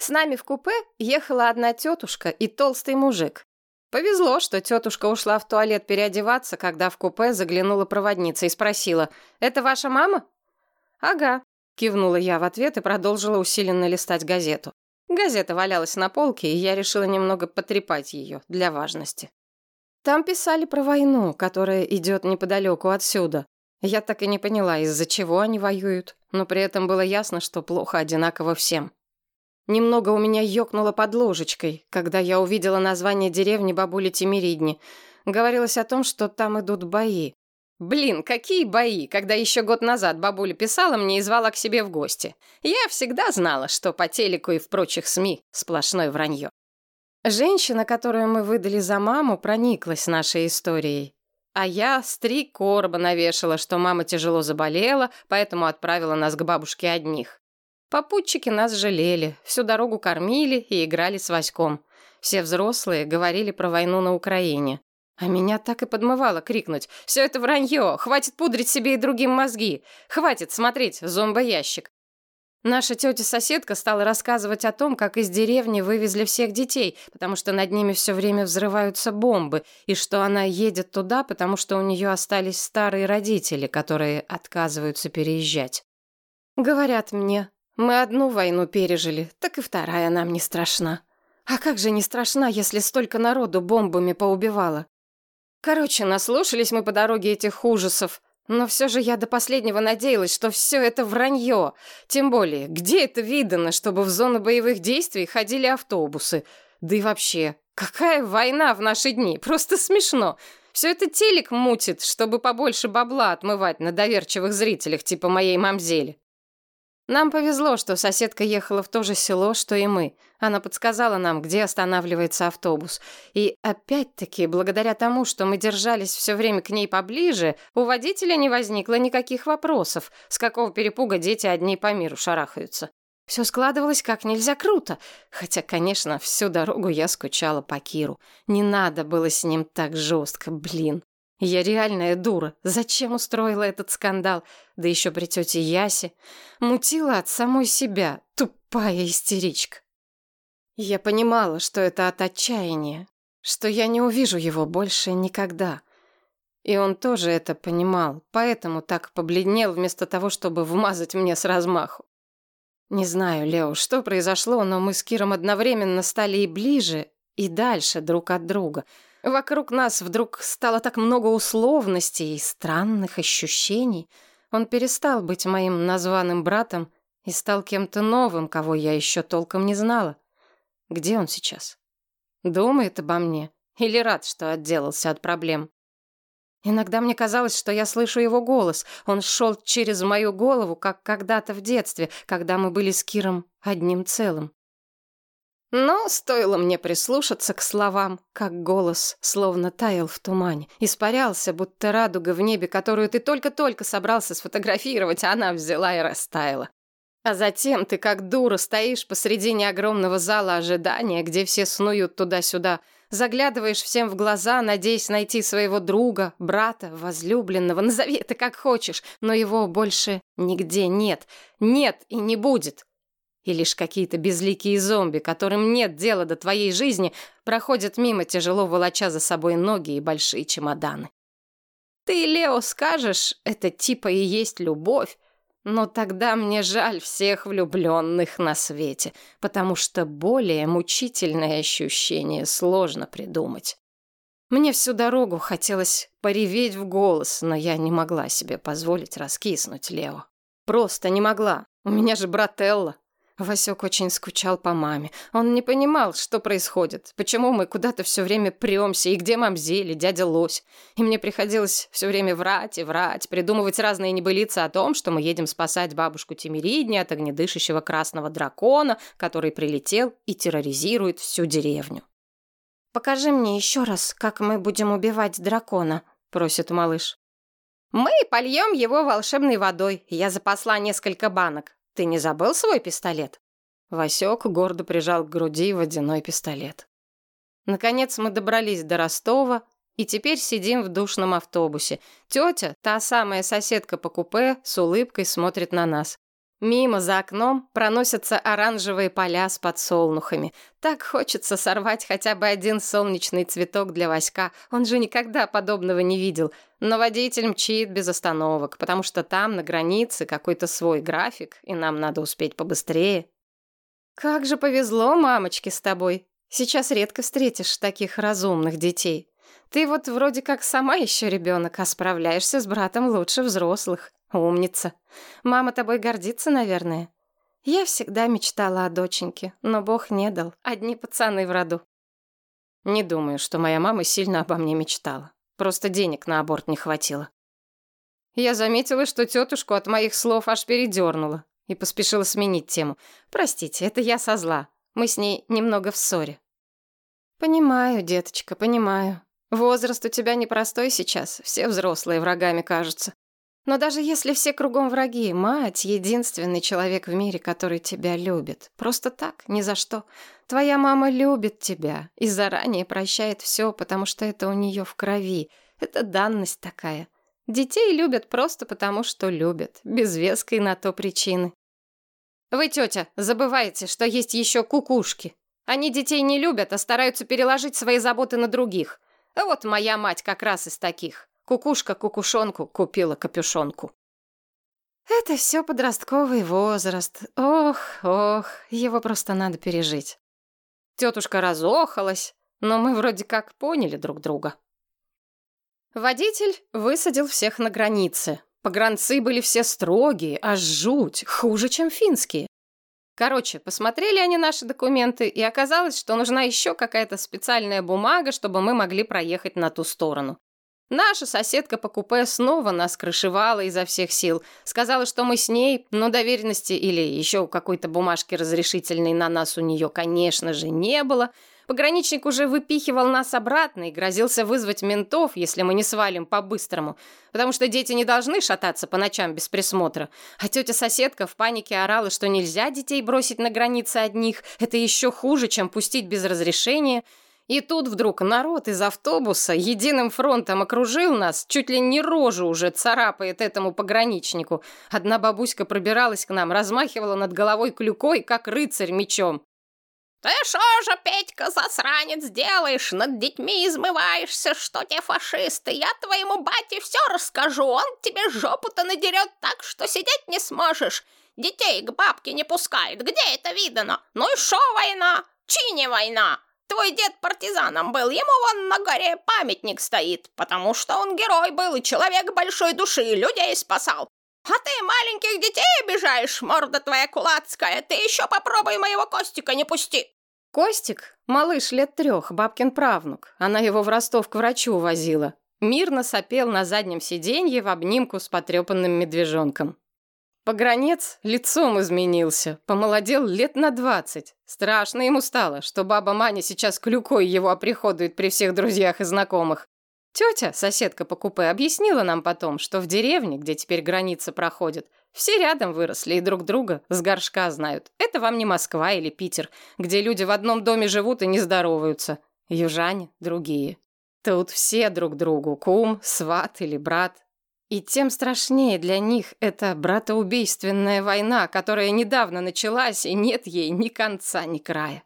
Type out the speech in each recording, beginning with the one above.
С нами в купе ехала одна тетушка и толстый мужик. Повезло, что тетушка ушла в туалет переодеваться, когда в купе заглянула проводница и спросила, «Это ваша мама?» «Ага», — кивнула я в ответ и продолжила усиленно листать газету. Газета валялась на полке, и я решила немного потрепать ее для важности. Там писали про войну, которая идет неподалеку отсюда. Я так и не поняла, из-за чего они воюют, но при этом было ясно, что плохо одинаково всем. Немного у меня ёкнуло под ложечкой, когда я увидела название деревни бабули Тимиридни. Говорилось о том, что там идут бои. Блин, какие бои, когда еще год назад бабуля писала мне и звала к себе в гости. Я всегда знала, что по телеку и в прочих СМИ сплошное вранье. Женщина, которую мы выдали за маму, прониклась нашей историей. А я с три короба навешала, что мама тяжело заболела, поэтому отправила нас к бабушке одних. Попутчики нас жалели, всю дорогу кормили и играли с Васьком. Все взрослые говорили про войну на Украине. А меня так и подмывало крикнуть. «Все это вранье! Хватит пудрить себе и другим мозги! Хватит смотреть зомбоящик! Наша тетя-соседка стала рассказывать о том, как из деревни вывезли всех детей, потому что над ними все время взрываются бомбы, и что она едет туда, потому что у нее остались старые родители, которые отказываются переезжать. Говорят мне, мы одну войну пережили, так и вторая нам не страшна. А как же не страшна, если столько народу бомбами поубивало? Короче, наслушались мы по дороге этих ужасов, но все же я до последнего надеялась, что все это вранье. Тем более, где это видано, чтобы в зону боевых действий ходили автобусы? Да и вообще, какая война в наши дни? Просто смешно. Все это телек мутит, чтобы побольше бабла отмывать на доверчивых зрителях, типа моей мамзели. Нам повезло, что соседка ехала в то же село, что и мы. Она подсказала нам, где останавливается автобус. И опять-таки, благодаря тому, что мы держались все время к ней поближе, у водителя не возникло никаких вопросов, с какого перепуга дети одни по миру шарахаются. Все складывалось как нельзя круто. Хотя, конечно, всю дорогу я скучала по Киру. Не надо было с ним так жестко, блин. Я реальная дура. Зачем устроила этот скандал? Да еще при тете Ясе. Мутила от самой себя. Тупая истеричка. Я понимала, что это от отчаяния. Что я не увижу его больше никогда. И он тоже это понимал. Поэтому так побледнел вместо того, чтобы вмазать мне с размаху. Не знаю, Лео, что произошло, но мы с Киром одновременно стали и ближе, и дальше друг от друга — Вокруг нас вдруг стало так много условностей и странных ощущений. Он перестал быть моим названным братом и стал кем-то новым, кого я еще толком не знала. Где он сейчас? Думает обо мне или рад, что отделался от проблем? Иногда мне казалось, что я слышу его голос. Он шел через мою голову, как когда-то в детстве, когда мы были с Киром одним целым. Но стоило мне прислушаться к словам, как голос словно таял в тумане, испарялся, будто радуга в небе, которую ты только-только собрался сфотографировать, а она взяла и растаяла. А затем ты как дура стоишь посредине огромного зала ожидания, где все снуют туда-сюда, заглядываешь всем в глаза, надеясь найти своего друга, брата, возлюбленного, назови это как хочешь, но его больше нигде нет. Нет и не будет. И лишь какие-то безликие зомби, которым нет дела до твоей жизни, проходят мимо, тяжело волоча за собой ноги и большие чемоданы. Ты, Лео, скажешь, это типа и есть любовь, но тогда мне жаль всех влюбленных на свете, потому что более мучительное ощущение сложно придумать. Мне всю дорогу хотелось пореветь в голос, но я не могла себе позволить раскиснуть Лео. Просто не могла. У меня же брателла. Васек очень скучал по маме. Он не понимал, что происходит, почему мы куда-то все время премся, и где мамзели, дядя Лось. И мне приходилось все время врать и врать, придумывать разные небылицы о том, что мы едем спасать бабушку Тимиридни от огнедышащего красного дракона, который прилетел и терроризирует всю деревню. «Покажи мне еще раз, как мы будем убивать дракона», — просит малыш. «Мы польем его волшебной водой. Я запасла несколько банок. Ты не забыл свой пистолет?» Васек гордо прижал к груди водяной пистолет. Наконец мы добрались до Ростова и теперь сидим в душном автобусе. Тетя, та самая соседка по купе, с улыбкой смотрит на нас. Мимо за окном проносятся оранжевые поля с подсолнухами. Так хочется сорвать хотя бы один солнечный цветок для Васька. Он же никогда подобного не видел. Но водитель мчит без остановок, потому что там, на границе, какой-то свой график, и нам надо успеть побыстрее. Как же повезло мамочке с тобой. Сейчас редко встретишь таких разумных детей. Ты вот вроде как сама еще ребенок, а справляешься с братом лучше взрослых. Умница. Мама тобой гордится, наверное. Я всегда мечтала о доченьке, но Бог не дал. Одни пацаны в роду. Не думаю, что моя мама сильно обо мне мечтала. Просто денег на аборт не хватило. Я заметила, что тетушку от моих слов аж передернула и поспешила сменить тему. Простите, это я со зла. Мы с ней немного в ссоре. Понимаю, деточка, понимаю. Возраст у тебя непростой сейчас, все взрослые врагами кажутся. Но даже если все кругом враги, мать — единственный человек в мире, который тебя любит. Просто так, ни за что. Твоя мама любит тебя и заранее прощает все, потому что это у нее в крови. Это данность такая. Детей любят просто потому, что любят, без веской на то причины. Вы, тетя, забываете, что есть еще кукушки. Они детей не любят, а стараются переложить свои заботы на других. А вот моя мать как раз из таких. Кукушка кукушонку купила капюшонку. Это все подростковый возраст. Ох, ох, его просто надо пережить. Тетушка разохалась, но мы вроде как поняли друг друга. Водитель высадил всех на границе. Погранцы были все строгие, аж жуть, хуже, чем финские. Короче, посмотрели они наши документы, и оказалось, что нужна еще какая-то специальная бумага, чтобы мы могли проехать на ту сторону. Наша соседка по купе снова нас крышевала изо всех сил. Сказала, что мы с ней, но доверенности или еще какой-то бумажки разрешительной на нас у нее, конечно же, не было. Пограничник уже выпихивал нас обратно и грозился вызвать ментов, если мы не свалим по-быстрому, потому что дети не должны шататься по ночам без присмотра. А тетя-соседка в панике орала, что нельзя детей бросить на границе одних, это еще хуже, чем пустить без разрешения – и тут вдруг народ из автобуса единым фронтом окружил нас, чуть ли не рожу уже царапает этому пограничнику. Одна бабуська пробиралась к нам, размахивала над головой клюкой, как рыцарь мечом. «Ты что же, Петька, засранец, делаешь? Над детьми измываешься, что те фашисты? Я твоему бате все расскажу, он тебе жопу-то надерет так, что сидеть не сможешь. Детей к бабке не пускает, где это видано? Ну и шо война? Чи не война?» Твой дед партизаном был, ему вон на горе памятник стоит, потому что он герой был и человек большой души, людей спасал. А ты маленьких детей обижаешь, морда твоя кулацкая, ты еще попробуй моего Костика не пусти. Костик, малыш лет трех, бабкин правнук. Она его в Ростов к врачу возила. Мирно сопел на заднем сиденье в обнимку с потрепанным медвежонком. Погранец лицом изменился, помолодел лет на двадцать. Страшно ему стало, что баба Маня сейчас клюкой его оприходует при всех друзьях и знакомых. Тетя, соседка по купе, объяснила нам потом, что в деревне, где теперь граница проходит, все рядом выросли и друг друга с горшка знают. Это вам не Москва или Питер, где люди в одном доме живут и не здороваются. Южане другие. Тут все друг другу, кум, сват или брат, и тем страшнее для них эта братоубийственная война, которая недавно началась, и нет ей ни конца, ни края.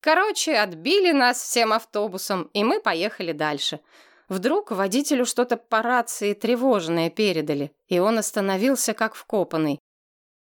Короче, отбили нас всем автобусом, и мы поехали дальше. Вдруг водителю что-то по рации тревожное передали, и он остановился как вкопанный.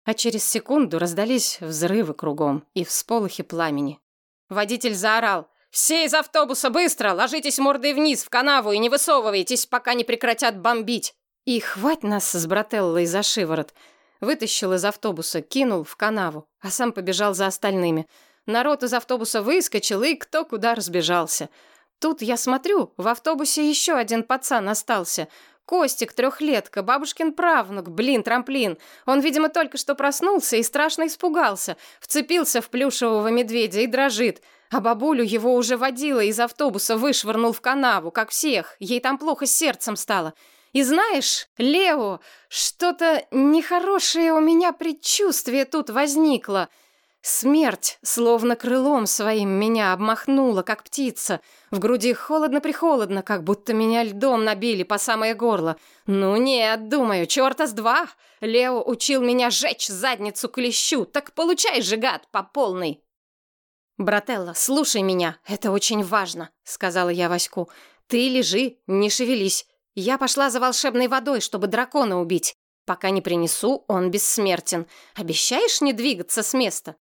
А через секунду раздались взрывы кругом и всполохи пламени. Водитель заорал «Все из автобуса, быстро! Ложитесь мордой вниз в канаву и не высовывайтесь, пока не прекратят бомбить!» И хвать нас с брателлой за шиворот. Вытащил из автобуса, кинул в канаву, а сам побежал за остальными. Народ из автобуса выскочил, и кто куда разбежался. Тут я смотрю, в автобусе еще один пацан остался. Костик, трехлетка, бабушкин правнук, блин, трамплин. Он, видимо, только что проснулся и страшно испугался. Вцепился в плюшевого медведя и дрожит. А бабулю его уже водила из автобуса, вышвырнул в канаву, как всех. Ей там плохо с сердцем стало. И знаешь, Лео, что-то нехорошее у меня предчувствие тут возникло. Смерть, словно крылом своим, меня обмахнула, как птица. В груди холодно-прихолодно, как будто меня льдом набили по самое горло. Ну нет, думаю, черта с два. Лео учил меня жечь задницу клещу, так получай же, гад, по полной. «Брателла, слушай меня, это очень важно», — сказала я Ваську. «Ты лежи, не шевелись. Я пошла за волшебной водой, чтобы дракона убить. Пока не принесу, он бессмертен. Обещаешь не двигаться с места?»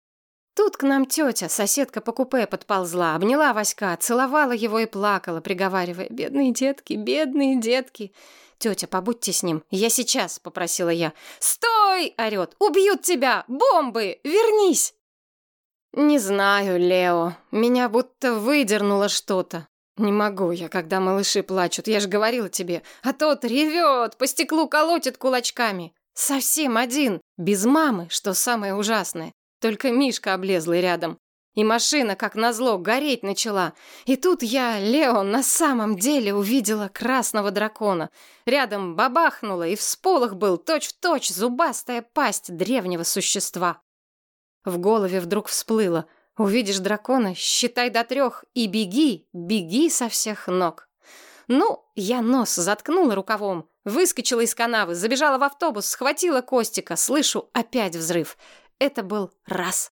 Тут к нам тетя, соседка по купе, подползла, обняла Васька, целовала его и плакала, приговаривая «Бедные детки, бедные детки». «Тетя, побудьте с ним, я сейчас», — попросила я. «Стой!» — орет. «Убьют тебя! Бомбы! Вернись!» «Не знаю, Лео. Меня будто выдернуло что-то. Не могу я, когда малыши плачут, я же говорила тебе. А тот ревет, по стеклу колотит кулачками. Совсем один, без мамы, что самое ужасное. Только Мишка облезлый рядом. И машина, как назло, гореть начала. И тут я, Лео, на самом деле увидела красного дракона. Рядом бабахнула, и в сполох был точь-в-точь точь зубастая пасть древнего существа. В голове вдруг всплыло. Увидишь дракона, считай до трех и беги, беги со всех ног. Ну, я нос заткнула рукавом, выскочила из канавы, забежала в автобус, схватила Костика, слышу опять взрыв. Это был раз.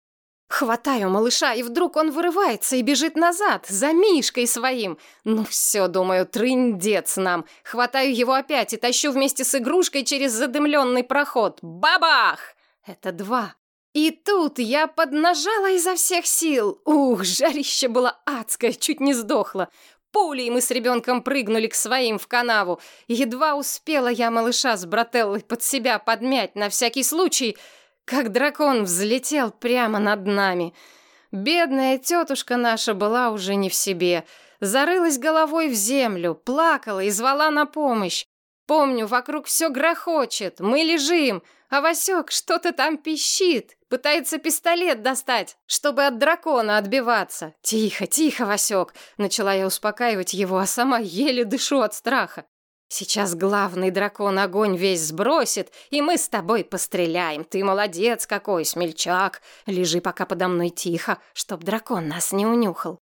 Хватаю малыша, и вдруг он вырывается и бежит назад, за Мишкой своим. Ну все, думаю, трындец нам. Хватаю его опять и тащу вместе с игрушкой через задымленный проход. Бабах! Это два. И тут я поднажала изо всех сил. Ух, жарище было адское, чуть не сдохла. Пулей мы с ребенком прыгнули к своим в канаву. Едва успела я малыша с брателлой под себя подмять на всякий случай — как дракон взлетел прямо над нами. Бедная тетушка наша была уже не в себе. Зарылась головой в землю, плакала и звала на помощь. Помню, вокруг все грохочет, мы лежим, а Васек что-то там пищит, пытается пистолет достать, чтобы от дракона отбиваться. «Тихо, тихо, Васек!» Начала я успокаивать его, а сама еле дышу от страха. Сейчас главный дракон огонь весь сбросит, и мы с тобой постреляем. Ты молодец какой, смельчак. Лежи пока подо мной тихо, чтоб дракон нас не унюхал.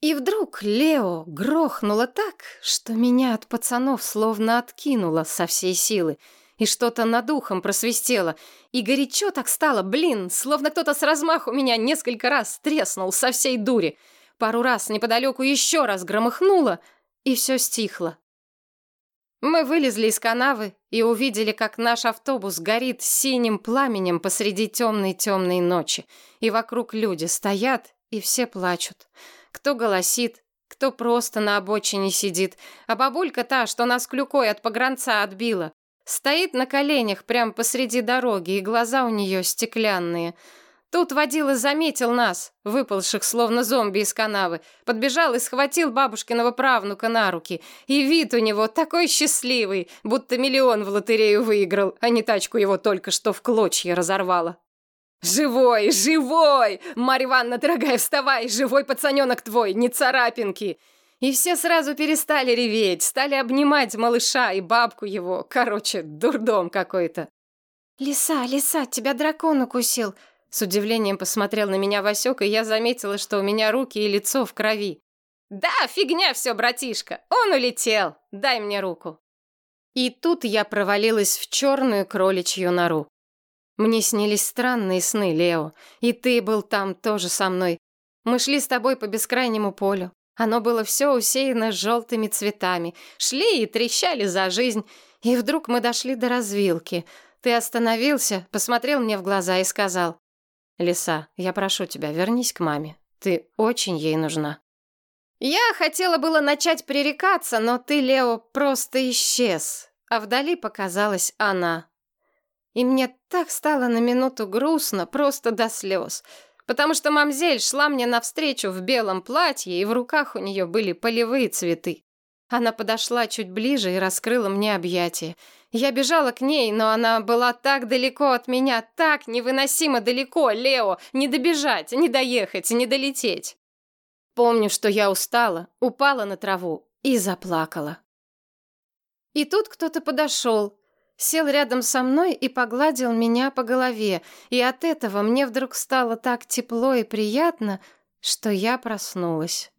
И вдруг Лео грохнуло так, что меня от пацанов словно откинуло со всей силы, и что-то над ухом просвистело, и горячо так стало, блин, словно кто-то с размаху меня несколько раз треснул со всей дури. Пару раз неподалеку еще раз громыхнуло, и все стихло. Мы вылезли из канавы и увидели, как наш автобус горит синим пламенем посреди темной-темной ночи. И вокруг люди стоят и все плачут. Кто голосит, кто просто на обочине сидит. А бабулька та, что нас клюкой от погранца отбила, стоит на коленях прямо посреди дороги, и глаза у нее стеклянные — Тут водила заметил нас, выползших словно зомби из канавы, подбежал и схватил бабушкиного правнука на руки. И вид у него такой счастливый, будто миллион в лотерею выиграл, а не тачку его только что в клочья разорвала. «Живой, живой! Марья Ивановна, дорогая, вставай! Живой пацаненок твой, не царапинки!» И все сразу перестали реветь, стали обнимать малыша и бабку его. Короче, дурдом какой-то. «Лиса, лиса, тебя дракон укусил!» С удивлением посмотрел на меня Васек, и я заметила, что у меня руки и лицо в крови. «Да, фигня все, братишка! Он улетел! Дай мне руку!» И тут я провалилась в черную кроличью нору. Мне снились странные сны, Лео, и ты был там тоже со мной. Мы шли с тобой по бескрайнему полю. Оно было все усеяно желтыми цветами. Шли и трещали за жизнь. И вдруг мы дошли до развилки. Ты остановился, посмотрел мне в глаза и сказал, «Лиса, я прошу тебя, вернись к маме. Ты очень ей нужна». Я хотела было начать пререкаться, но ты, Лео, просто исчез, а вдали показалась она. И мне так стало на минуту грустно, просто до слез, потому что мамзель шла мне навстречу в белом платье, и в руках у нее были полевые цветы. Она подошла чуть ближе и раскрыла мне объятия. Я бежала к ней, но она была так далеко от меня, так невыносимо далеко, Лео, не добежать, не доехать, не долететь. Помню, что я устала, упала на траву и заплакала. И тут кто-то подошел. Сел рядом со мной и погладил меня по голове, и от этого мне вдруг стало так тепло и приятно, что я проснулась.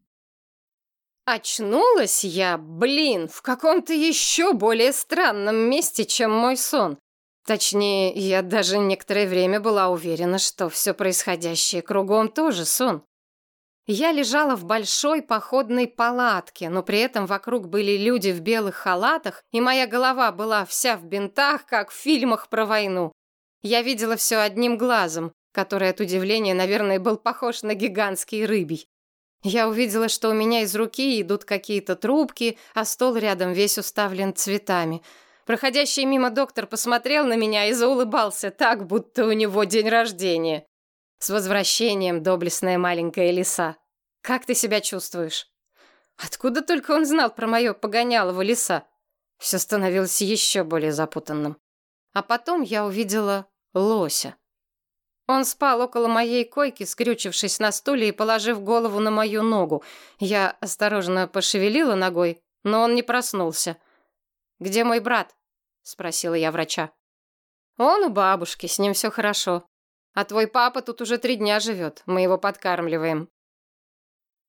Очнулась я, блин, в каком-то еще более странном месте, чем мой сон. Точнее, я даже некоторое время была уверена, что все происходящее кругом тоже сон. Я лежала в большой походной палатке, но при этом вокруг были люди в белых халатах, и моя голова была вся в бинтах, как в фильмах про войну. Я видела все одним глазом, который от удивления, наверное, был похож на гигантский рыбий. Я увидела, что у меня из руки идут какие-то трубки, а стол рядом весь уставлен цветами. Проходящий мимо доктор посмотрел на меня и заулыбался так, будто у него день рождения. С возвращением, доблестная маленькая лиса. Как ты себя чувствуешь? Откуда только он знал про мое погонялово лиса? Все становилось еще более запутанным. А потом я увидела лося. Он спал около моей койки, скрючившись на стуле и положив голову на мою ногу. Я осторожно пошевелила ногой, но он не проснулся. «Где мой брат?» — спросила я врача. «Он у бабушки, с ним все хорошо. А твой папа тут уже три дня живет, мы его подкармливаем.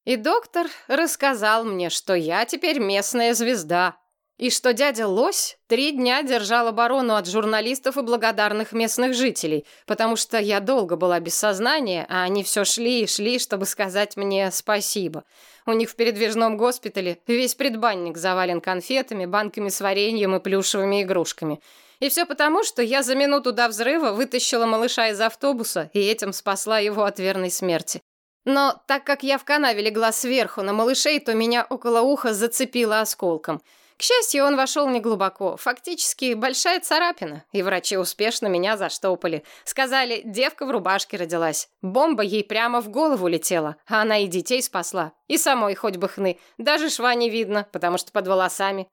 И доктор рассказал мне, что я теперь местная звезда, и что дядя Лось три дня держал оборону от журналистов и благодарных местных жителей, потому что я долго была без сознания, а они все шли и шли, чтобы сказать мне спасибо. У них в передвижном госпитале весь предбанник завален конфетами, банками с вареньем и плюшевыми игрушками – и все потому, что я за минуту до взрыва вытащила малыша из автобуса и этим спасла его от верной смерти. Но так как я в канаве легла сверху на малышей, то меня около уха зацепило осколком. К счастью, он вошел неглубоко. Фактически, большая царапина. И врачи успешно меня заштопали. Сказали, девка в рубашке родилась. Бомба ей прямо в голову летела. А она и детей спасла. И самой хоть бы хны. Даже шва не видно, потому что под волосами.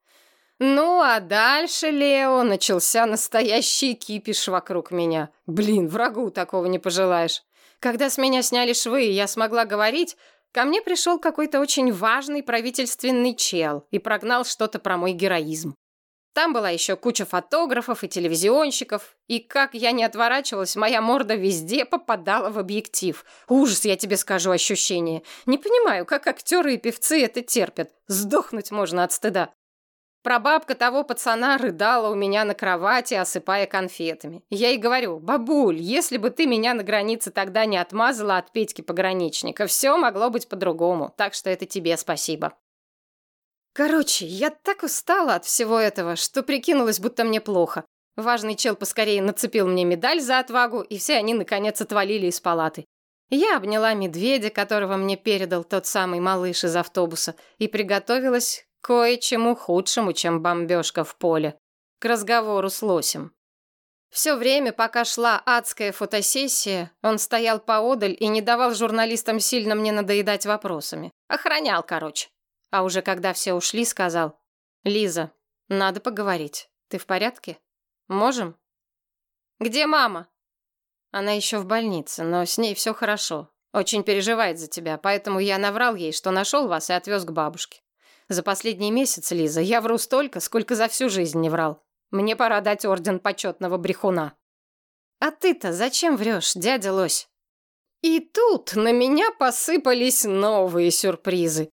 Ну, а дальше, Лео, начался настоящий кипиш вокруг меня. Блин, врагу такого не пожелаешь. Когда с меня сняли швы, и я смогла говорить, ко мне пришел какой-то очень важный правительственный чел и прогнал что-то про мой героизм. Там была еще куча фотографов и телевизионщиков, и как я не отворачивалась, моя морда везде попадала в объектив. Ужас, я тебе скажу, ощущение. Не понимаю, как актеры и певцы это терпят. Сдохнуть можно от стыда. Прабабка того пацана рыдала у меня на кровати, осыпая конфетами. Я ей говорю, бабуль, если бы ты меня на границе тогда не отмазала от Петьки пограничника, все могло быть по-другому, так что это тебе спасибо. Короче, я так устала от всего этого, что прикинулась, будто мне плохо. Важный чел поскорее нацепил мне медаль за отвагу, и все они, наконец, отвалили из палаты. Я обняла медведя, которого мне передал тот самый малыш из автобуса, и приготовилась кое-чему худшему, чем бомбежка в поле, к разговору с лосем. Все время, пока шла адская фотосессия, он стоял поодаль и не давал журналистам сильно мне надоедать вопросами. Охранял, короче. А уже когда все ушли, сказал, «Лиза, надо поговорить. Ты в порядке? Можем?» «Где мама?» Она еще в больнице, но с ней все хорошо. Очень переживает за тебя, поэтому я наврал ей, что нашел вас и отвез к бабушке. За последний месяц, Лиза, я вру столько, сколько за всю жизнь не врал. Мне пора дать орден почетного брехуна. А ты-то зачем врешь, дядя Лось? И тут на меня посыпались новые сюрпризы.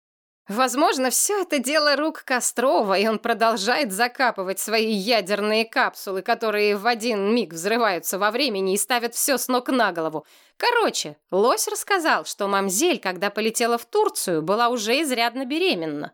Возможно, все это дело рук Кострова, и он продолжает закапывать свои ядерные капсулы, которые в один миг взрываются во времени и ставят все с ног на голову. Короче, Лось рассказал, что мамзель, когда полетела в Турцию, была уже изрядно беременна.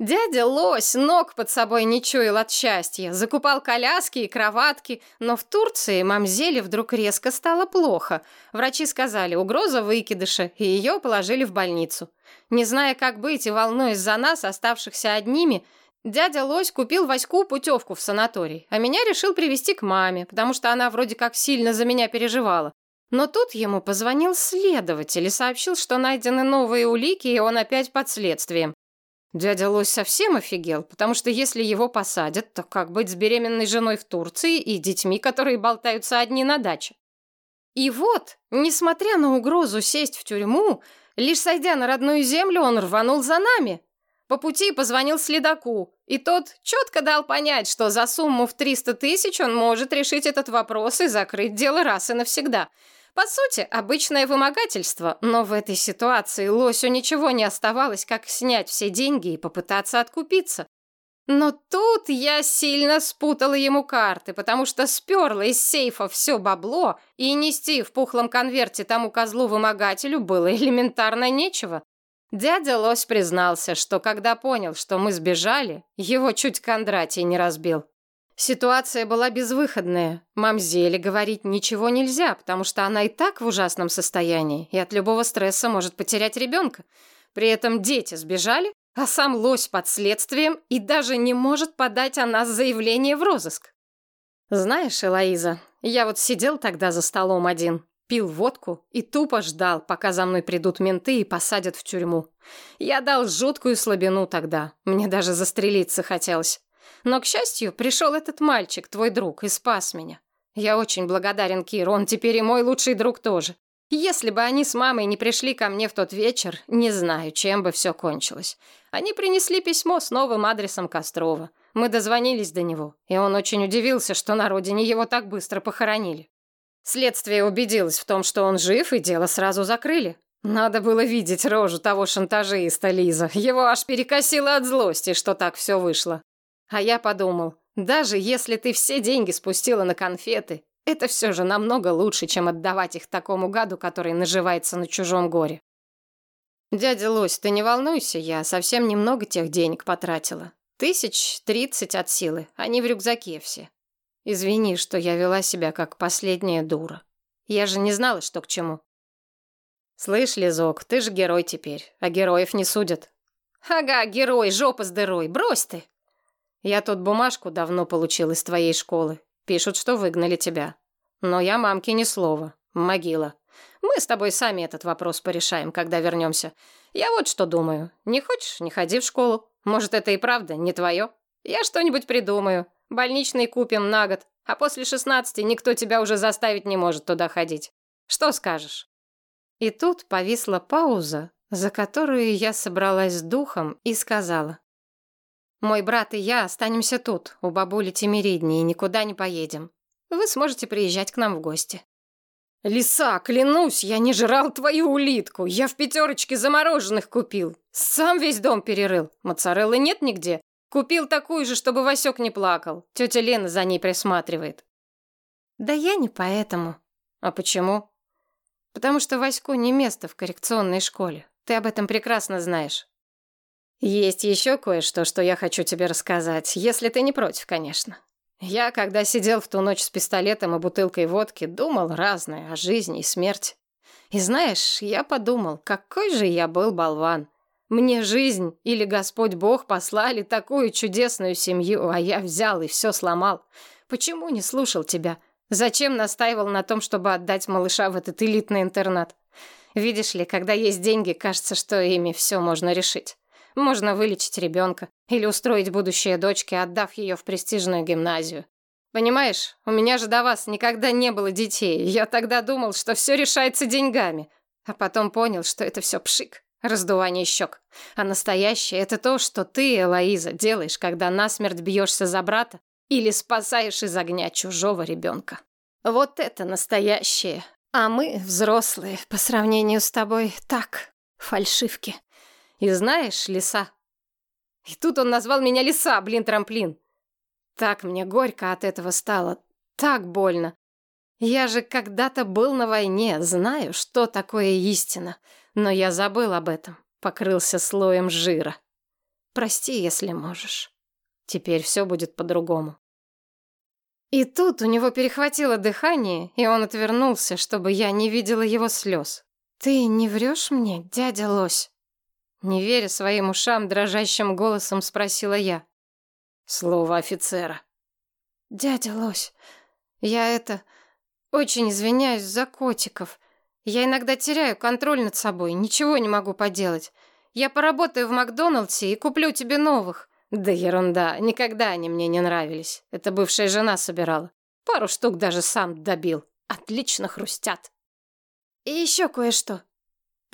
Дядя Лось ног под собой не чуял от счастья, закупал коляски и кроватки, но в Турции мамзеле вдруг резко стало плохо. Врачи сказали, угроза выкидыша, и ее положили в больницу. Не зная, как быть и волнуясь за нас, оставшихся одними, дядя Лось купил Ваську путевку в санаторий, а меня решил привести к маме, потому что она вроде как сильно за меня переживала. Но тут ему позвонил следователь и сообщил, что найдены новые улики, и он опять под следствием. Дядя Лось совсем офигел, потому что если его посадят, то как быть с беременной женой в Турции и детьми, которые болтаются одни на даче? И вот, несмотря на угрозу сесть в тюрьму, лишь сойдя на родную землю, он рванул за нами. По пути позвонил следаку. И тот четко дал понять, что за сумму в 300 тысяч он может решить этот вопрос и закрыть дело раз и навсегда. По сути, обычное вымогательство, но в этой ситуации Лосю ничего не оставалось, как снять все деньги и попытаться откупиться. Но тут я сильно спутала ему карты, потому что сперла из сейфа все бабло, и нести в пухлом конверте тому козлу-вымогателю было элементарно нечего. Дядя Лось признался, что когда понял, что мы сбежали, его чуть Кондратий не разбил. Ситуация была безвыходная. Мамзеле говорить ничего нельзя, потому что она и так в ужасном состоянии и от любого стресса может потерять ребенка. При этом дети сбежали, а сам лось под следствием и даже не может подать о нас заявление в розыск. Знаешь, Элоиза, я вот сидел тогда за столом один, пил водку и тупо ждал, пока за мной придут менты и посадят в тюрьму. Я дал жуткую слабину тогда, мне даже застрелиться хотелось. Но, к счастью, пришел этот мальчик, твой друг, и спас меня. Я очень благодарен Киру, он теперь и мой лучший друг тоже. Если бы они с мамой не пришли ко мне в тот вечер, не знаю, чем бы все кончилось. Они принесли письмо с новым адресом Кострова. Мы дозвонились до него, и он очень удивился, что на родине его так быстро похоронили. Следствие убедилось в том, что он жив, и дело сразу закрыли. Надо было видеть рожу того шантажиста Лиза. Его аж перекосило от злости, что так все вышло. А я подумал, даже если ты все деньги спустила на конфеты, это все же намного лучше, чем отдавать их такому гаду, который наживается на чужом горе. Дядя Лось, ты не волнуйся, я совсем немного тех денег потратила. Тысяч тридцать от силы, они в рюкзаке все. Извини, что я вела себя как последняя дура. Я же не знала, что к чему. Слышь, Лизок, ты же герой теперь, а героев не судят. Ага, герой, жопа с дырой, брось ты. Я тут бумажку давно получил из твоей школы. Пишут, что выгнали тебя. Но я мамке ни слова. Могила. Мы с тобой сами этот вопрос порешаем, когда вернемся. Я вот что думаю. Не хочешь, не ходи в школу. Может, это и правда не твое? Я что-нибудь придумаю. Больничный купим на год. А после шестнадцати никто тебя уже заставить не может туда ходить. Что скажешь?» И тут повисла пауза, за которую я собралась с духом и сказала. Мой брат и я останемся тут, у бабули Тимиридни, и никуда не поедем. Вы сможете приезжать к нам в гости». «Лиса, клянусь, я не жрал твою улитку. Я в пятерочке замороженных купил. Сам весь дом перерыл. Моцареллы нет нигде. Купил такую же, чтобы Васек не плакал. Тетя Лена за ней присматривает». «Да я не поэтому». «А почему?» «Потому что Ваську не место в коррекционной школе. Ты об этом прекрасно знаешь. Есть еще кое-что, что я хочу тебе рассказать, если ты не против, конечно. Я, когда сидел в ту ночь с пистолетом и бутылкой водки, думал разное о жизни и смерти. И знаешь, я подумал, какой же я был болван. Мне жизнь или Господь Бог послали такую чудесную семью, а я взял и все сломал. Почему не слушал тебя? Зачем настаивал на том, чтобы отдать малыша в этот элитный интернат? Видишь ли, когда есть деньги, кажется, что ими все можно решить. Можно вылечить ребенка или устроить будущее дочке, отдав ее в престижную гимназию. Понимаешь, у меня же до вас никогда не было детей. Я тогда думал, что все решается деньгами. А потом понял, что это все пшик, раздувание щек. А настоящее — это то, что ты, Элоиза, делаешь, когда насмерть бьешься за брата или спасаешь из огня чужого ребенка. Вот это настоящее. А мы, взрослые, по сравнению с тобой, так, фальшивки. И знаешь, лиса. И тут он назвал меня лиса, блин, трамплин. Так мне горько от этого стало, так больно. Я же когда-то был на войне, знаю, что такое истина, но я забыл об этом, покрылся слоем жира. Прости, если можешь. Теперь все будет по-другому. И тут у него перехватило дыхание, и он отвернулся, чтобы я не видела его слез. «Ты не врешь мне, дядя Лось?» Не веря своим ушам, дрожащим голосом спросила я. Слово офицера. «Дядя Лось, я это... Очень извиняюсь за котиков. Я иногда теряю контроль над собой, ничего не могу поделать. Я поработаю в Макдоналдсе и куплю тебе новых». «Да ерунда, никогда они мне не нравились. Это бывшая жена собирала. Пару штук даже сам добил. Отлично хрустят». «И еще кое-что.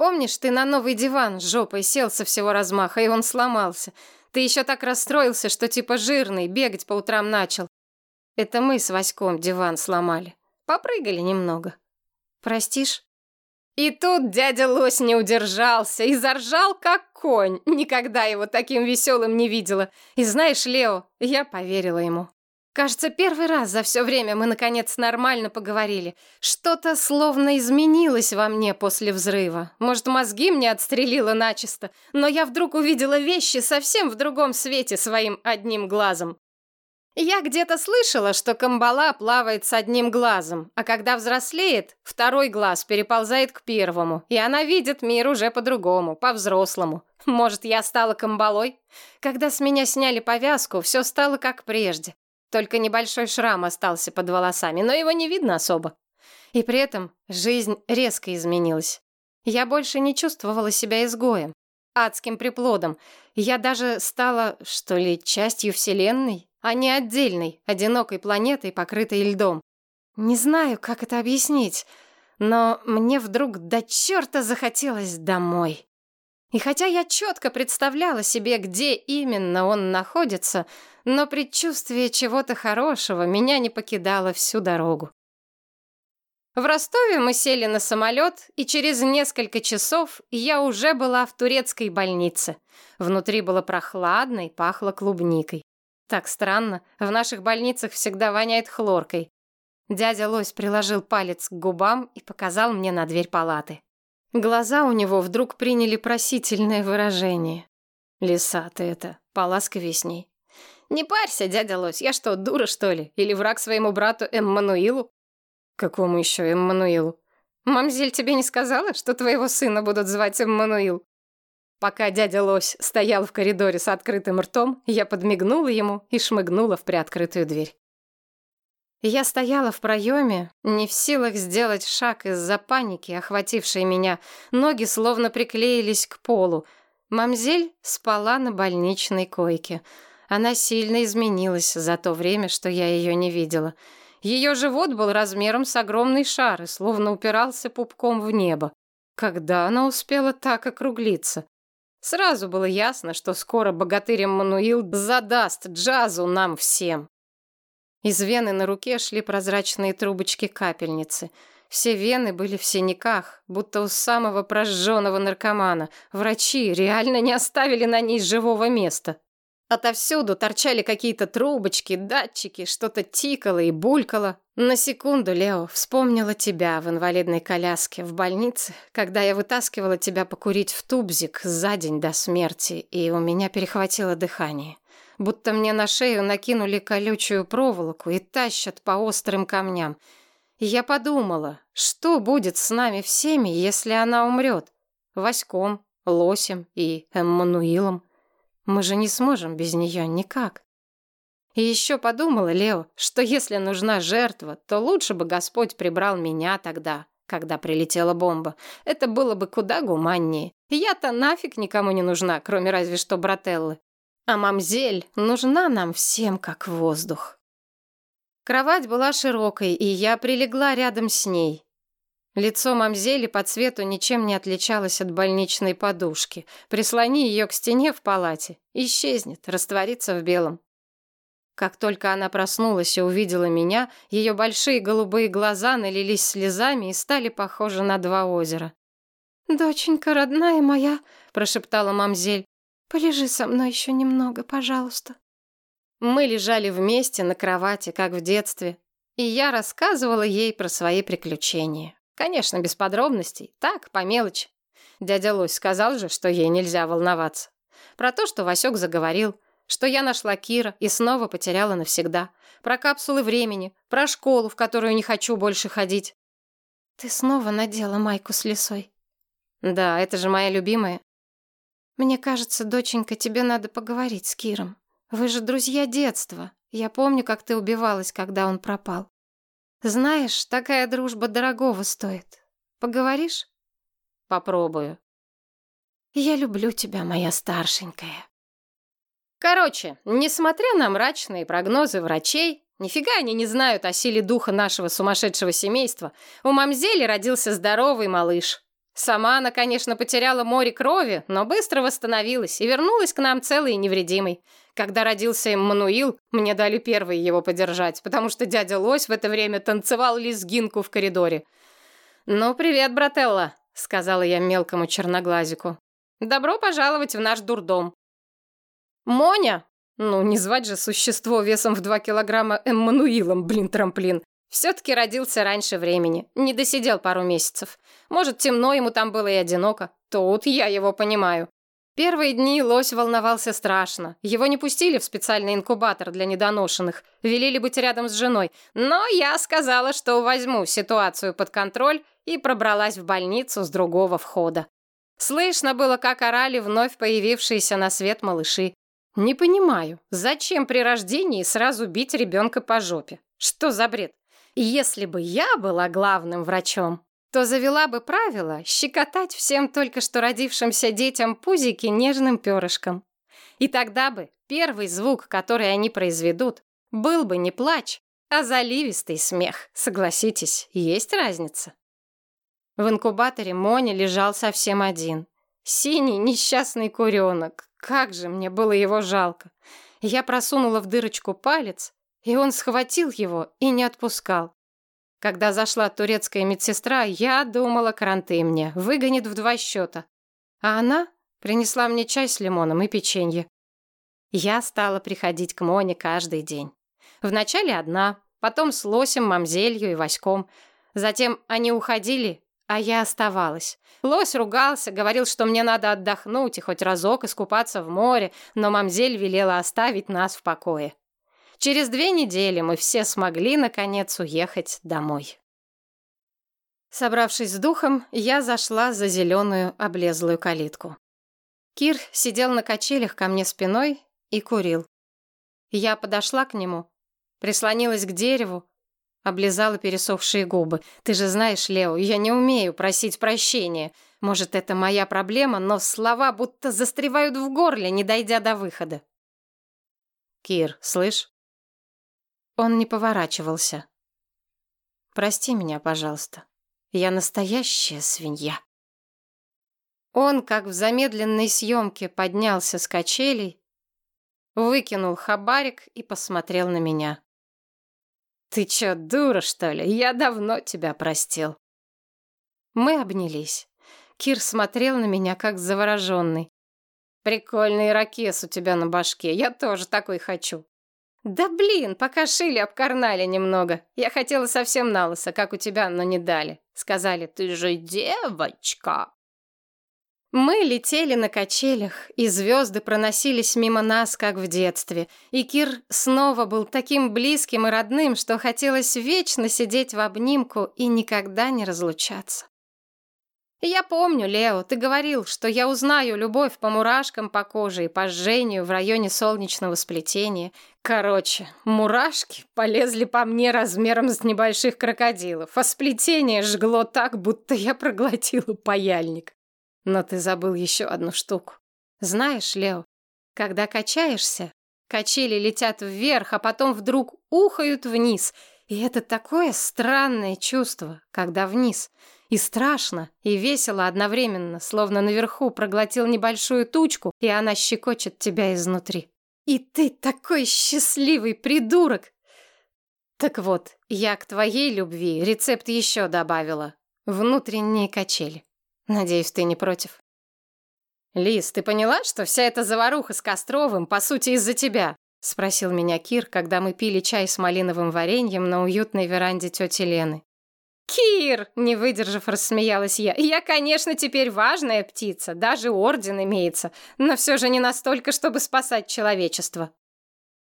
Помнишь, ты на новый диван жопой сел со всего размаха, и он сломался. Ты еще так расстроился, что типа жирный, бегать по утрам начал. Это мы с Васьком диван сломали. Попрыгали немного. Простишь? И тут дядя Лось не удержался и заржал, как конь. Никогда его таким веселым не видела. И знаешь, Лео, я поверила ему. Кажется, первый раз за все время мы, наконец, нормально поговорили. Что-то словно изменилось во мне после взрыва. Может, мозги мне отстрелило начисто, но я вдруг увидела вещи совсем в другом свете своим одним глазом. Я где-то слышала, что камбала плавает с одним глазом, а когда взрослеет, второй глаз переползает к первому, и она видит мир уже по-другому, по-взрослому. Может, я стала камбалой? Когда с меня сняли повязку, все стало как прежде. Только небольшой шрам остался под волосами, но его не видно особо. И при этом жизнь резко изменилась. Я больше не чувствовала себя изгоем, адским приплодом. Я даже стала, что ли, частью Вселенной, а не отдельной, одинокой планетой, покрытой льдом. Не знаю, как это объяснить, но мне вдруг до черта захотелось домой. И хотя я четко представляла себе, где именно он находится, но предчувствие чего-то хорошего меня не покидало всю дорогу. В Ростове мы сели на самолет, и через несколько часов я уже была в турецкой больнице. Внутри было прохладно и пахло клубникой. Так странно, в наших больницах всегда воняет хлоркой. Дядя Лось приложил палец к губам и показал мне на дверь палаты. Глаза у него вдруг приняли просительное выражение. «Лиса ты это, поласковей с ней». «Не парься, дядя Лось, я что, дура, что ли? Или враг своему брату Эммануилу?» «Какому еще Эммануилу?» «Мамзель тебе не сказала, что твоего сына будут звать Эммануил?» Пока дядя Лось стоял в коридоре с открытым ртом, я подмигнула ему и шмыгнула в приоткрытую дверь. Я стояла в проеме, не в силах сделать шаг из-за паники, охватившей меня. Ноги словно приклеились к полу. Мамзель спала на больничной койке. Она сильно изменилась за то время, что я ее не видела. Ее живот был размером с огромный шар и словно упирался пупком в небо. Когда она успела так округлиться? Сразу было ясно, что скоро богатырь Мануил задаст джазу нам всем. Из вены на руке шли прозрачные трубочки капельницы. Все вены были в синяках, будто у самого прожженного наркомана. Врачи реально не оставили на ней живого места. Отовсюду торчали какие-то трубочки, датчики, что-то тикало и булькало. На секунду, Лео, вспомнила тебя в инвалидной коляске в больнице, когда я вытаскивала тебя покурить в тубзик за день до смерти, и у меня перехватило дыхание будто мне на шею накинули колючую проволоку и тащат по острым камням. Я подумала, что будет с нами всеми, если она умрет? Васьком, Лосем и Эммануилом. Мы же не сможем без нее никак. И еще подумала, Лео, что если нужна жертва, то лучше бы Господь прибрал меня тогда, когда прилетела бомба. Это было бы куда гуманнее. Я-то нафиг никому не нужна, кроме разве что брателлы. А мамзель нужна нам всем, как воздух. Кровать была широкой, и я прилегла рядом с ней. Лицо мамзели по цвету ничем не отличалось от больничной подушки. Прислони ее к стене в палате, исчезнет, растворится в белом. Как только она проснулась и увидела меня, ее большие голубые глаза налились слезами и стали похожи на два озера. «Доченька родная моя», — прошептала мамзель, Полежи со мной еще немного, пожалуйста. Мы лежали вместе на кровати, как в детстве, и я рассказывала ей про свои приключения. Конечно, без подробностей, так, по мелочи. Дядя Лось сказал же, что ей нельзя волноваться. Про то, что Васек заговорил, что я нашла Кира и снова потеряла навсегда. Про капсулы времени, про школу, в которую не хочу больше ходить. Ты снова надела майку с лисой. Да, это же моя любимая. Мне кажется, доченька, тебе надо поговорить с Киром. Вы же друзья детства. Я помню, как ты убивалась, когда он пропал. Знаешь, такая дружба дорогого стоит. Поговоришь? Попробую. Я люблю тебя, моя старшенькая. Короче, несмотря на мрачные прогнозы врачей, нифига они не знают о силе духа нашего сумасшедшего семейства, у мамзели родился здоровый малыш. Сама она, конечно, потеряла море крови, но быстро восстановилась и вернулась к нам целой и невредимой. Когда родился Эммануил, мне дали первый его подержать, потому что дядя Лось в это время танцевал лезгинку в коридоре. «Ну, привет, брателла», — сказала я мелкому черноглазику. «Добро пожаловать в наш дурдом». Моня, ну, не звать же существо весом в два килограмма Эммануилом, блин, трамплин, все-таки родился раньше времени, не досидел пару месяцев. Может, темно ему там было и одиноко. Тут я его понимаю. Первые дни лось волновался страшно. Его не пустили в специальный инкубатор для недоношенных. Велели быть рядом с женой. Но я сказала, что возьму ситуацию под контроль и пробралась в больницу с другого входа. Слышно было, как орали вновь появившиеся на свет малыши. Не понимаю, зачем при рождении сразу бить ребенка по жопе? Что за бред? Если бы я была главным врачом, то завела бы правило щекотать всем только что родившимся детям пузики нежным перышком. И тогда бы первый звук, который они произведут, был бы не плач, а заливистый смех. Согласитесь, есть разница. В инкубаторе Моня лежал совсем один. Синий несчастный куренок. Как же мне было его жалко. Я просунула в дырочку палец, и он схватил его и не отпускал. Когда зашла турецкая медсестра, я думала, кранты мне, выгонит в два счета. А она принесла мне чай с лимоном и печенье. Я стала приходить к Моне каждый день. Вначале одна, потом с Лосем, Мамзелью и Васьком. Затем они уходили, а я оставалась. Лось ругался, говорил, что мне надо отдохнуть и хоть разок искупаться в море, но Мамзель велела оставить нас в покое. Через две недели мы все смогли, наконец, уехать домой. Собравшись с духом, я зашла за зеленую облезлую калитку. Кир сидел на качелях ко мне спиной и курил. Я подошла к нему, прислонилась к дереву, облизала пересохшие губы. «Ты же знаешь, Лео, я не умею просить прощения. Может, это моя проблема, но слова будто застревают в горле, не дойдя до выхода». «Кир, слышь?» Он не поворачивался. «Прости меня, пожалуйста. Я настоящая свинья». Он, как в замедленной съемке, поднялся с качелей, выкинул хабарик и посмотрел на меня. «Ты чё, дура, что ли? Я давно тебя простил». Мы обнялись. Кир смотрел на меня, как завороженный. «Прикольный ирокез у тебя на башке. Я тоже такой хочу». «Да блин, пока шили, обкарнали немного. Я хотела совсем на лысо, как у тебя, но не дали. Сказали, ты же девочка». Мы летели на качелях, и звезды проносились мимо нас, как в детстве. И Кир снова был таким близким и родным, что хотелось вечно сидеть в обнимку и никогда не разлучаться. «Я помню, Лео, ты говорил, что я узнаю любовь по мурашкам по коже и по жжению в районе солнечного сплетения. Короче, мурашки полезли по мне размером с небольших крокодилов, а сплетение жгло так, будто я проглотила паяльник. Но ты забыл еще одну штуку. Знаешь, Лео, когда качаешься, качели летят вверх, а потом вдруг ухают вниз. И это такое странное чувство, когда вниз — и страшно, и весело одновременно, словно наверху проглотил небольшую тучку, и она щекочет тебя изнутри. И ты такой счастливый придурок! Так вот, я к твоей любви рецепт еще добавила. Внутренние качели. Надеюсь, ты не против. Лиз, ты поняла, что вся эта заваруха с Костровым, по сути, из-за тебя? Спросил меня Кир, когда мы пили чай с малиновым вареньем на уютной веранде тети Лены. «Кир!» — не выдержав, рассмеялась я. «Я, конечно, теперь важная птица, даже орден имеется, но все же не настолько, чтобы спасать человечество».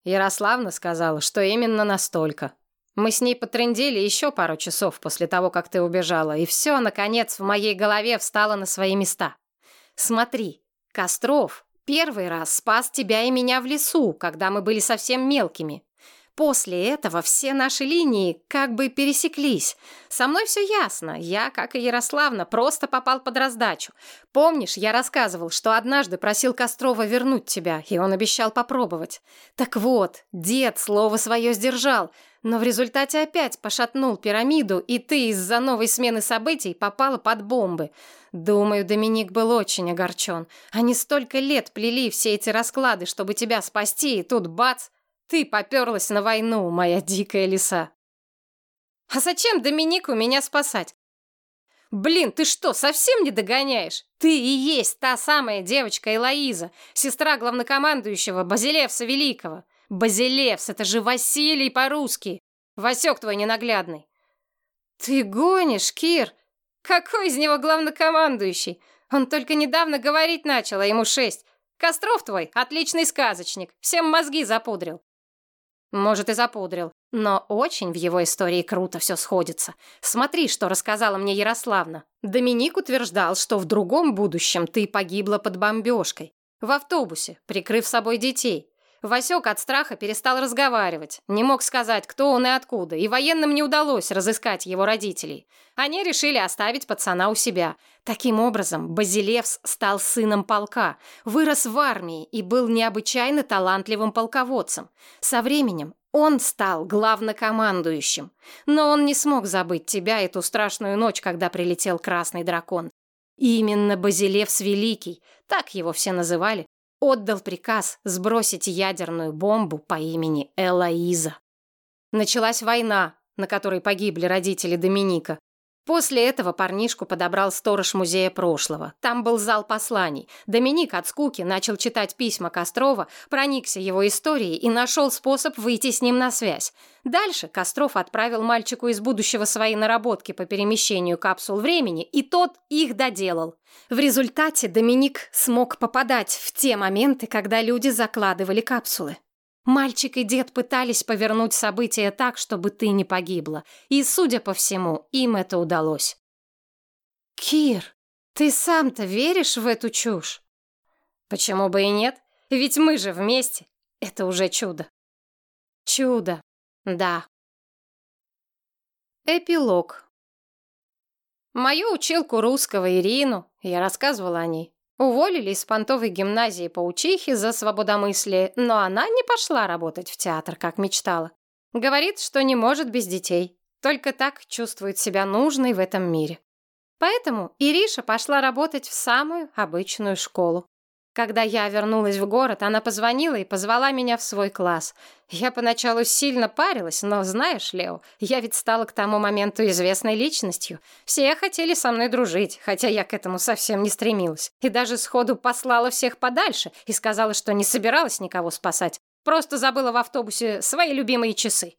Ярославна сказала, что именно настолько. Мы с ней потрындели еще пару часов после того, как ты убежала, и все, наконец, в моей голове встало на свои места. Смотри, Костров первый раз спас тебя и меня в лесу, когда мы были совсем мелкими. После этого все наши линии как бы пересеклись. Со мной все ясно. Я, как и Ярославна, просто попал под раздачу. Помнишь, я рассказывал, что однажды просил Кострова вернуть тебя, и он обещал попробовать. Так вот, дед слово свое сдержал, но в результате опять пошатнул пирамиду, и ты из-за новой смены событий попала под бомбы. Думаю, Доминик был очень огорчен. Они столько лет плели все эти расклады, чтобы тебя спасти, и тут бац — ты поперлась на войну, моя дикая лиса. А зачем Доминику меня спасать? Блин, ты что, совсем не догоняешь? Ты и есть та самая девочка Элоиза, сестра главнокомандующего Базилевса Великого. Базилевс, это же Василий по-русски. Васек твой ненаглядный. Ты гонишь, Кир? Какой из него главнокомандующий? Он только недавно говорить начал, а ему шесть. Костров твой, отличный сказочник, всем мозги запудрил. Может, и запудрил. Но очень в его истории круто все сходится. Смотри, что рассказала мне Ярославна. Доминик утверждал, что в другом будущем ты погибла под бомбежкой. В автобусе, прикрыв собой детей. Васек от страха перестал разговаривать, не мог сказать, кто он и откуда, и военным не удалось разыскать его родителей. Они решили оставить пацана у себя. Таким образом, Базилевс стал сыном полка, вырос в армии и был необычайно талантливым полководцем. Со временем он стал главнокомандующим. Но он не смог забыть тебя и ту страшную ночь, когда прилетел красный дракон. именно Базилевс Великий, так его все называли, отдал приказ сбросить ядерную бомбу по имени Элоиза. Началась война, на которой погибли родители Доминика. После этого парнишку подобрал сторож музея прошлого. Там был зал посланий. Доминик от скуки начал читать письма Кострова, проникся его историей и нашел способ выйти с ним на связь. Дальше Костров отправил мальчику из будущего свои наработки по перемещению капсул времени, и тот их доделал. В результате Доминик смог попадать в те моменты, когда люди закладывали капсулы. Мальчик и дед пытались повернуть события так, чтобы ты не погибла. И, судя по всему, им это удалось. Кир, ты сам-то веришь в эту чушь? Почему бы и нет? Ведь мы же вместе. Это уже чудо. Чудо, да. Эпилог. Мою училку русского Ирину, я рассказывала о ней, Уволили из понтовой гимназии паучихи за свободомыслие, но она не пошла работать в театр, как мечтала. Говорит, что не может без детей. Только так чувствует себя нужной в этом мире. Поэтому Ириша пошла работать в самую обычную школу. Когда я вернулась в город, она позвонила и позвала меня в свой класс. Я поначалу сильно парилась, но знаешь, Лео, я ведь стала к тому моменту известной личностью. Все хотели со мной дружить, хотя я к этому совсем не стремилась. И даже сходу послала всех подальше и сказала, что не собиралась никого спасать. Просто забыла в автобусе свои любимые часы.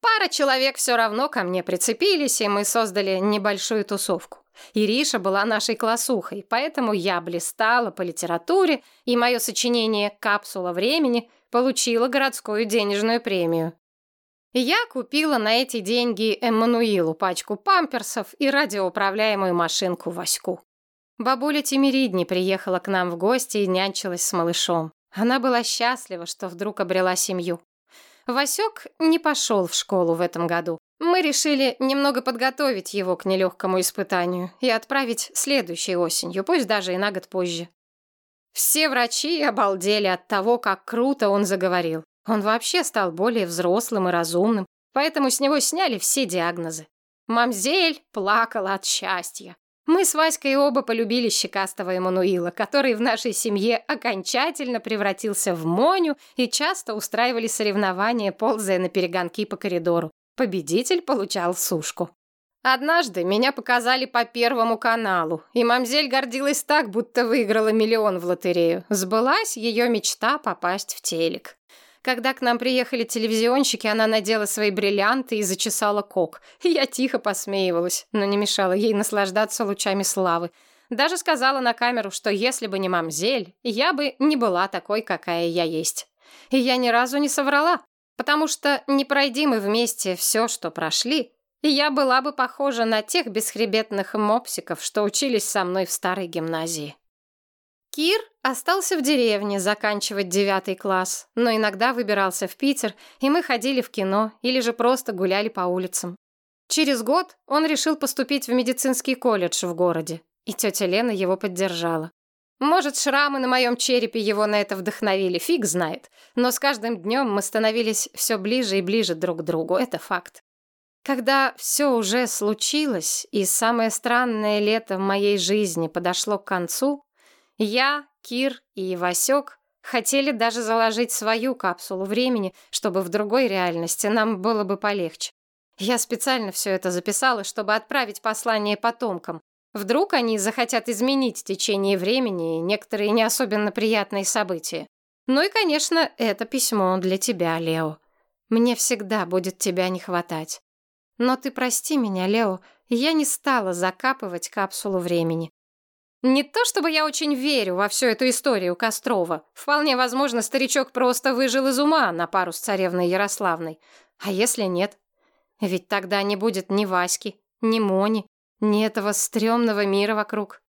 Пара человек все равно ко мне прицепились, и мы создали небольшую тусовку. Ириша была нашей классухой, поэтому я блистала по литературе, и мое сочинение «Капсула времени» получило городскую денежную премию. Я купила на эти деньги Эммануилу пачку памперсов и радиоуправляемую машинку Ваську. Бабуля Тимиридни приехала к нам в гости и нянчилась с малышом. Она была счастлива, что вдруг обрела семью. Васек не пошел в школу в этом году. Мы решили немного подготовить его к нелегкому испытанию и отправить следующей осенью, пусть даже и на год позже. Все врачи обалдели от того, как круто он заговорил. Он вообще стал более взрослым и разумным, поэтому с него сняли все диагнозы. Мамзель плакала от счастья. Мы с Васькой оба полюбили щекастого Эммануила, который в нашей семье окончательно превратился в Моню и часто устраивали соревнования, ползая на перегонки по коридору. Победитель получал сушку. Однажды меня показали по Первому каналу, и мамзель гордилась так, будто выиграла миллион в лотерею. Сбылась ее мечта попасть в телек. Когда к нам приехали телевизионщики, она надела свои бриллианты и зачесала кок. Я тихо посмеивалась, но не мешала ей наслаждаться лучами славы. Даже сказала на камеру, что если бы не мамзель, я бы не была такой, какая я есть. И я ни разу не соврала, потому что не пройди мы вместе все, что прошли, и я была бы похожа на тех бесхребетных мопсиков, что учились со мной в старой гимназии. Кир остался в деревне заканчивать девятый класс, но иногда выбирался в Питер, и мы ходили в кино или же просто гуляли по улицам. Через год он решил поступить в медицинский колледж в городе, и тетя Лена его поддержала. Может, шрамы на моем черепе его на это вдохновили, фиг знает. Но с каждым днем мы становились все ближе и ближе друг к другу, это факт. Когда все уже случилось, и самое странное лето в моей жизни подошло к концу, я, Кир и Васек хотели даже заложить свою капсулу времени, чтобы в другой реальности нам было бы полегче. Я специально все это записала, чтобы отправить послание потомкам. Вдруг они захотят изменить течение времени и некоторые не особенно приятные события. Ну и, конечно, это письмо для тебя, Лео. Мне всегда будет тебя не хватать. Но ты прости меня, Лео, я не стала закапывать капсулу времени. Не то чтобы я очень верю во всю эту историю Кострова. Вполне возможно, старичок просто выжил из ума на пару с царевной Ярославной. А если нет? Ведь тогда не будет ни Васьки, ни Мони, ни этого стрёмного мира вокруг.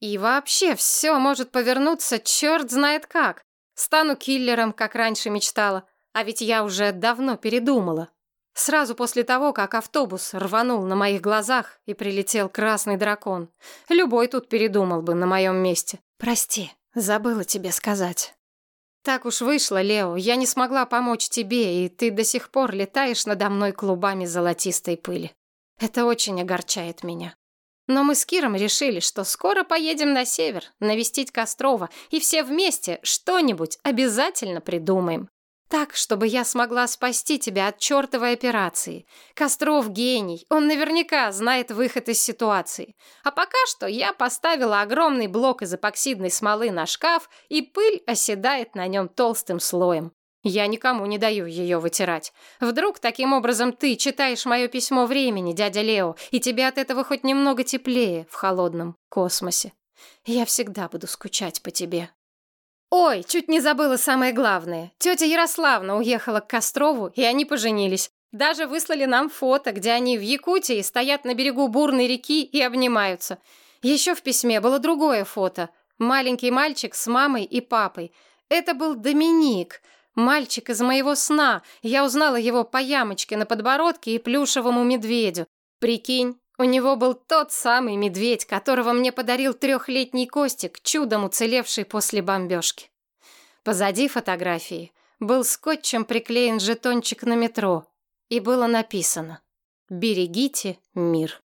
И вообще все может повернуться черт знает как. Стану киллером, как раньше мечтала. А ведь я уже давно передумала. Сразу после того, как автобус рванул на моих глазах и прилетел красный дракон. Любой тут передумал бы на моем месте. Прости, забыла тебе сказать. Так уж вышло, Лео, я не смогла помочь тебе, и ты до сих пор летаешь надо мной клубами золотистой пыли. Это очень огорчает меня. Но мы с Киром решили, что скоро поедем на север, навестить Кострова, и все вместе что-нибудь обязательно придумаем. Так, чтобы я смогла спасти тебя от чертовой операции. Костров гений, он наверняка знает выход из ситуации. А пока что я поставила огромный блок из эпоксидной смолы на шкаф, и пыль оседает на нем толстым слоем. Я никому не даю ее вытирать. Вдруг таким образом ты читаешь мое письмо времени, дядя Лео, и тебе от этого хоть немного теплее в холодном космосе. Я всегда буду скучать по тебе. Ой, чуть не забыла самое главное. Тетя Ярославна уехала к Кострову, и они поженились. Даже выслали нам фото, где они в Якутии стоят на берегу бурной реки и обнимаются. Еще в письме было другое фото. Маленький мальчик с мамой и папой. Это был Доминик, мальчик из моего сна. Я узнала его по ямочке на подбородке и плюшевому медведю. Прикинь, у него был тот самый медведь, которого мне подарил трехлетний Костик, чудом уцелевший после бомбежки. Позади фотографии был скотчем приклеен жетончик на метро, и было написано «Берегите мир».